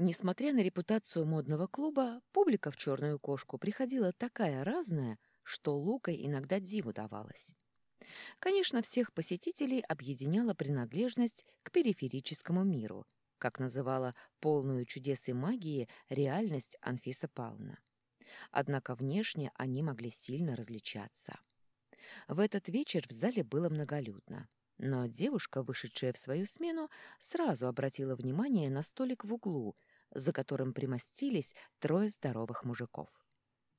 Несмотря на репутацию модного клуба, публика в «Черную кошку» приходила такая разная, что Лукой иногда диву давалась. Конечно, всех посетителей объединяла принадлежность к периферическому миру, как называла полную чудес и магии реальность Анфиса Павловна. Однако внешне они могли сильно различаться. В этот вечер в зале было многолюдно, но девушка, вышедшая в свою смену, сразу обратила внимание на столик в углу, за которым примостились трое здоровых мужиков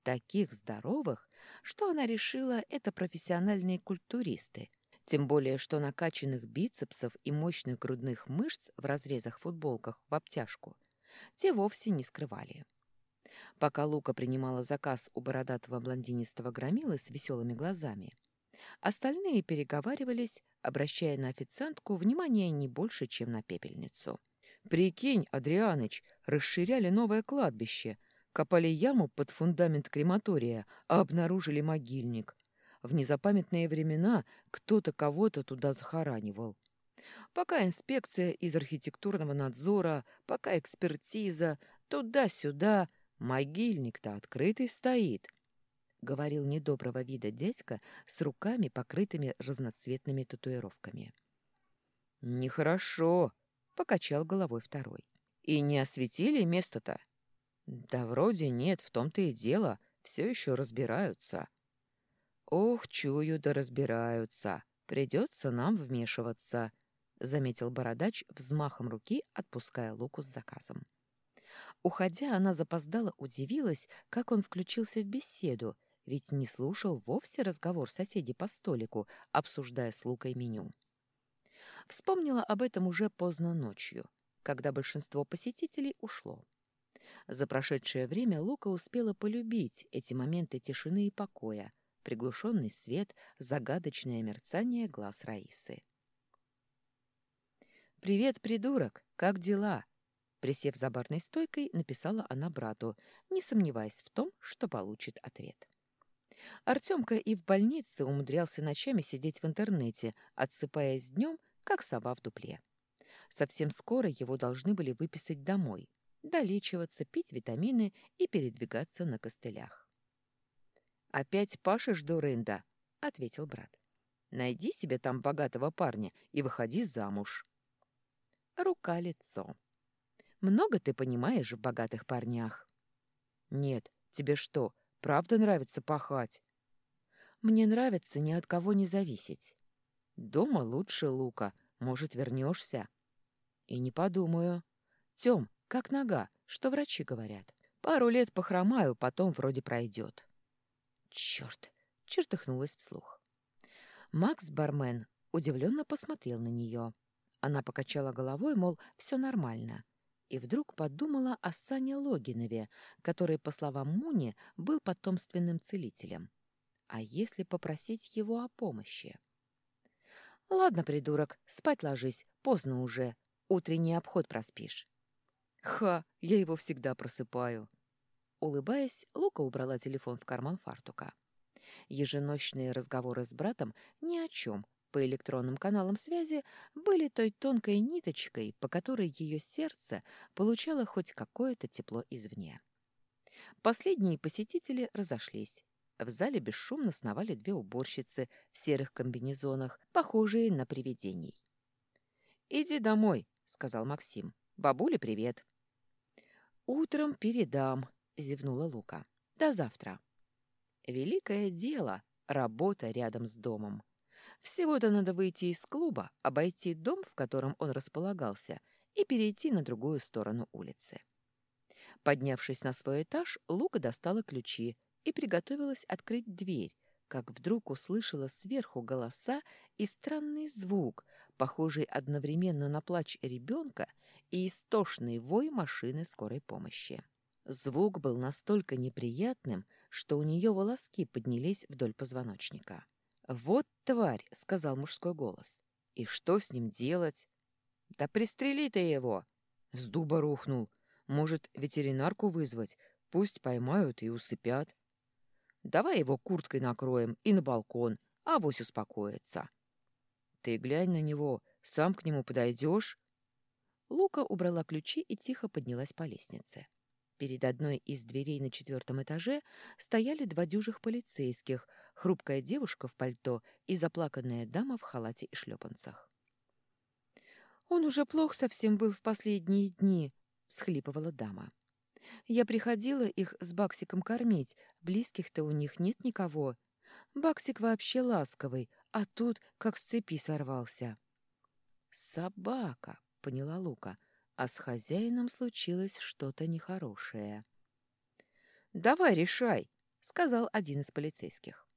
таких здоровых, что она решила, это профессиональные культуристы, тем более что накачанных бицепсов и мощных грудных мышц в разрезах-футболках в обтяжку те вовсе не скрывали. Пока Лука принимала заказ у бородатого блондинистого громилы с веселыми глазами, остальные переговаривались, обращая на официантку внимание не больше, чем на пепельницу. «Прикинь, Адрианыч, расширяли новое кладбище», Копали яму под фундамент крематория, а обнаружили могильник. В незапамятные времена кто-то кого-то туда захоранивал. Пока инспекция из архитектурного надзора, пока экспертиза, туда-сюда, могильник-то открытый стоит, — говорил недоброго вида дядька с руками, покрытыми разноцветными татуировками. «Нехорошо», — покачал головой второй. «И не осветили место-то?» Да вроде нет, в том-то и дело, все еще разбираются. Ох, чую, да разбираются. Придется нам вмешиваться, заметил бородач взмахом руки, отпуская Луку с заказом. Уходя, она запоздала удивилась, как он включился в беседу, ведь не слушал вовсе разговор соседей по столику, обсуждая с Лукой меню. Вспомнила об этом уже поздно ночью, когда большинство посетителей ушло. За прошедшее время Лука успела полюбить эти моменты тишины и покоя, приглушенный свет, загадочное мерцание глаз Раисы. «Привет, придурок! Как дела?» Присев за барной стойкой, написала она брату, не сомневаясь в том, что получит ответ. Артемка и в больнице умудрялся ночами сидеть в интернете, отсыпаясь днем, как сова в дупле. Совсем скоро его должны были выписать домой, долечиваться, пить витамины и передвигаться на костылях. «Опять пашешь, дурында?» — ответил брат. «Найди себе там богатого парня и выходи замуж». Рука-лицо. «Много ты понимаешь в богатых парнях?» «Нет, тебе что, правда нравится пахать?» «Мне нравится ни от кого не зависеть. Дома лучше лука, может, вернешься?» «И не подумаю. Тем, как нога, что врачи говорят. Пару лет похромаю, потом вроде пройдет. Черт! Чертыхнулась вслух. Макс Бармен удивленно посмотрел на нее. Она покачала головой, мол, все нормально. И вдруг подумала о Сане Логинове, который, по словам Муни, был потомственным целителем. А если попросить его о помощи? «Ладно, придурок, спать ложись, поздно уже. Утренний обход проспишь». Ха, я его всегда просыпаю. Улыбаясь, Лука убрала телефон в карман фартука. Еженочные разговоры с братом ни о чем по электронным каналам связи были той тонкой ниточкой, по которой ее сердце получало хоть какое-то тепло извне. Последние посетители разошлись. В зале бесшумно сновали две уборщицы в серых комбинезонах, похожие на привидений. «Иди домой», — сказал Максим. Бабуле привет. Утром передам, зевнула Лука. До завтра. Великое дело работа рядом с домом. Всего-то надо выйти из клуба, обойти дом, в котором он располагался, и перейти на другую сторону улицы. Поднявшись на свой этаж, Лука достала ключи и приготовилась открыть дверь, как вдруг услышала сверху голоса и странный звук, похожий одновременно на плач ребенка и истошный вой машины скорой помощи. Звук был настолько неприятным, что у нее волоски поднялись вдоль позвоночника. «Вот тварь!» — сказал мужской голос. «И что с ним делать?» «Да пристрели ты его!» С дуба рухнул. «Может, ветеринарку вызвать? Пусть поймают и усыпят». Давай его курткой накроем и на балкон, а вось успокоится. Ты глянь на него, сам к нему подойдешь. Лука убрала ключи и тихо поднялась по лестнице. Перед одной из дверей на четвертом этаже стояли два дюжих полицейских, хрупкая девушка в пальто и заплаканная дама в халате и шлепанцах. «Он уже плох совсем был в последние дни», — всхлипывала дама. «Я приходила их с Баксиком кормить, близких-то у них нет никого. Баксик вообще ласковый, а тут как с цепи сорвался». «Собака», — поняла Лука, — а с хозяином случилось что-то нехорошее. «Давай решай», — сказал один из полицейских.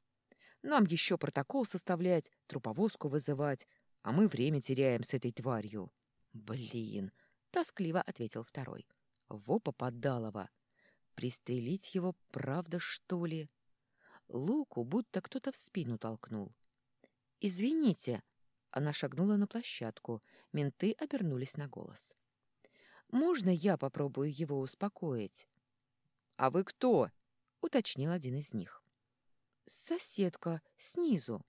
«Нам еще протокол составлять, труповозку вызывать, а мы время теряем с этой тварью». «Блин», — тоскливо ответил второй. «Во попадалово! Пристрелить его правда, что ли?» Луку будто кто-то в спину толкнул. «Извините», — она шагнула на площадку, менты обернулись на голос. Можно я попробую его успокоить? — А вы кто? — уточнил один из них. — Соседка, снизу.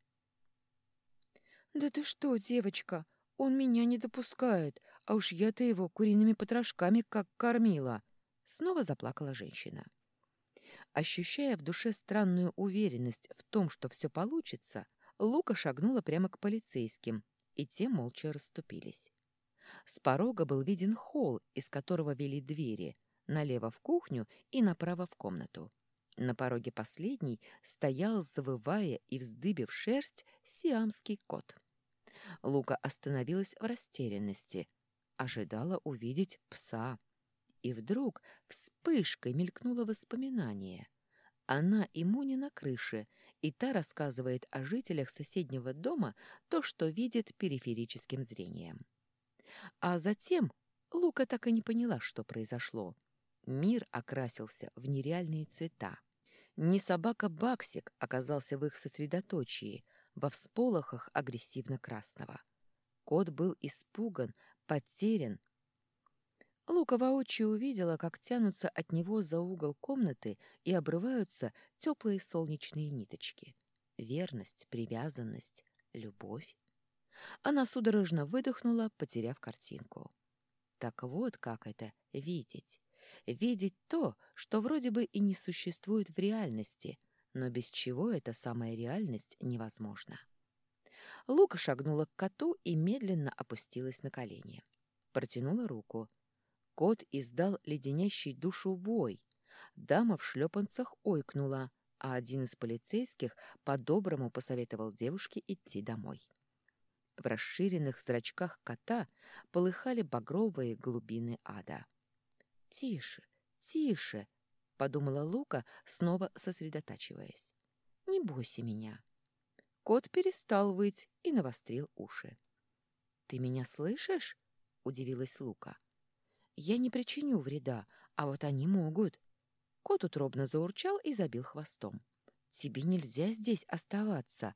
— Да ты что, девочка, он меня не допускает, а уж я-то его куриными потрошками как кормила. Снова заплакала женщина. Ощущая в душе странную уверенность в том, что все получится, Лука шагнула прямо к полицейским, и те молча расступились. С порога был виден холл, из которого вели двери, налево в кухню и направо в комнату. На пороге последней стоял, завывая и вздыбив шерсть, сиамский кот. Лука остановилась в растерянности, ожидала увидеть пса. И вдруг вспышкой мелькнуло воспоминание. Она и Муни на крыше, и та рассказывает о жителях соседнего дома то, что видит периферическим зрением. А затем Лука так и не поняла, что произошло. Мир окрасился в нереальные цвета. Не собака Баксик оказался в их сосредоточии, во всполохах агрессивно-красного. Кот был испуган, потерян. Лука воочию увидела, как тянутся от него за угол комнаты и обрываются теплые солнечные ниточки. Верность, привязанность, любовь. Она судорожно выдохнула, потеряв картинку. Так вот как это — видеть. Видеть то, что вроде бы и не существует в реальности, но без чего эта самая реальность невозможна. Лука шагнула к коту и медленно опустилась на колени. Протянула руку. Кот издал леденящий душу вой. Дама в шлепанцах ойкнула, а один из полицейских по-доброму посоветовал девушке идти домой. В расширенных зрачках кота полыхали багровые глубины ада. «Тише, тише!» — подумала Лука, снова сосредотачиваясь. «Не бойся меня». Кот перестал выть и навострил уши. «Ты меня слышишь?» — удивилась Лука. «Я не причиню вреда, а вот они могут». Кот утробно заурчал и забил хвостом. «Тебе нельзя здесь оставаться»,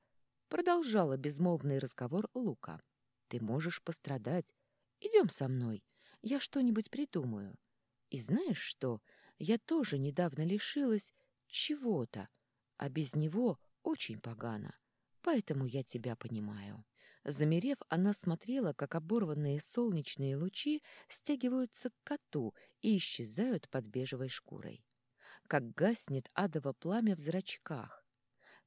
Продолжала безмолвный разговор Лука. «Ты можешь пострадать. Идем со мной. Я что-нибудь придумаю. И знаешь что? Я тоже недавно лишилась чего-то, а без него очень погано. Поэтому я тебя понимаю». Замерев, она смотрела, как оборванные солнечные лучи стягиваются к коту и исчезают под бежевой шкурой. Как гаснет адово пламя в зрачках,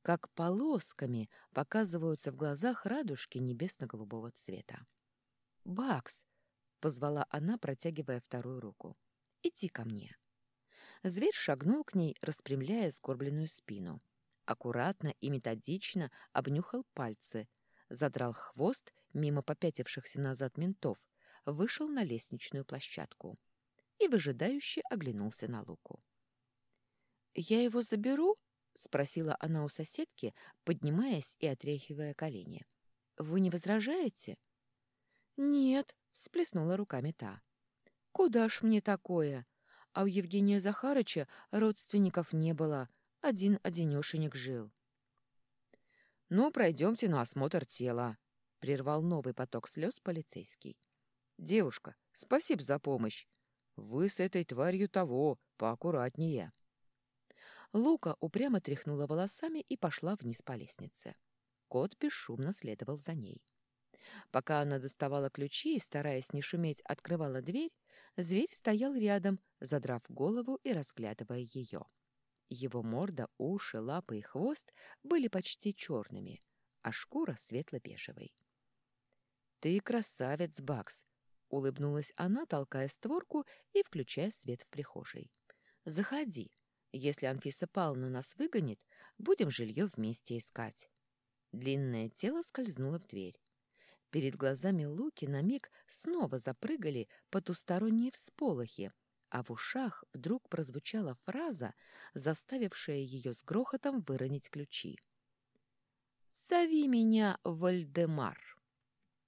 как полосками показываются в глазах радужки небесно-голубого цвета. «Бакс!» — позвала она, протягивая вторую руку. «Иди ко мне». Зверь шагнул к ней, распрямляя скорбленную спину. Аккуратно и методично обнюхал пальцы, задрал хвост мимо попятившихся назад ментов, вышел на лестничную площадку и выжидающе оглянулся на Луку. «Я его заберу?» — спросила она у соседки, поднимаясь и отряхивая колени. «Вы не возражаете?» «Нет», — всплеснула руками та. «Куда ж мне такое? А у Евгения Захарыча родственников не было, один-одинешенек жил». «Ну, пройдемте на осмотр тела», — прервал новый поток слез полицейский. «Девушка, спасибо за помощь. Вы с этой тварью того, поаккуратнее». Лука упрямо тряхнула волосами и пошла вниз по лестнице. Кот бесшумно следовал за ней. Пока она доставала ключи и, стараясь не шуметь, открывала дверь, зверь стоял рядом, задрав голову и разглядывая ее. Его морда, уши, лапы и хвост были почти черными, а шкура светло-бежевой. «Ты красавец, Бакс!» — улыбнулась она, толкая створку и включая свет в прихожей. «Заходи. Если Анфиса Павловна нас выгонит, будем жилье вместе искать». Длинное тело скользнуло в дверь. Перед глазами Луки на миг снова запрыгали потусторонние всполохи, а в ушах вдруг прозвучала фраза, заставившая ее с грохотом выронить ключи. «Зови меня Вальдемар».